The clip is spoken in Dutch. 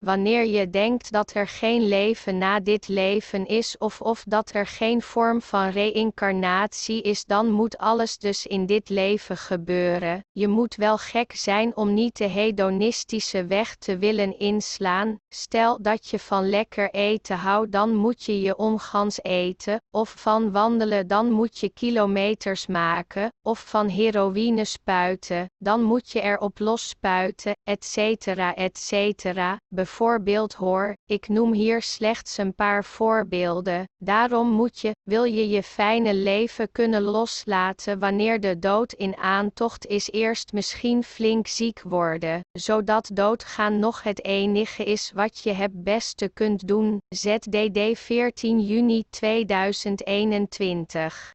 wanneer je denkt dat er geen leven na dit leven is of of dat er geen vorm van reïncarnatie is, dan moet alles dus in dit leven gebeuren. Je moet wel gek zijn om niet de hedonistische weg te willen inslaan. Stel dat je van lekker eten houdt, dan moet je je omgans eten, of van wandelen, dan moet je kilometers maken, of van heroïne spuiten, dan moet je erop los spuiten, etc. etc. Bijvoorbeeld hoor, ik noem hier slechts een paar voorbeelden. Daarom moet je, wil je je fijne leven kunnen loslaten wanneer de dood in aantocht is, eerst misschien flink ziek worden, zodat doodgaan nog het enige is wat je het beste kunt doen. ZDD 14 juni 2021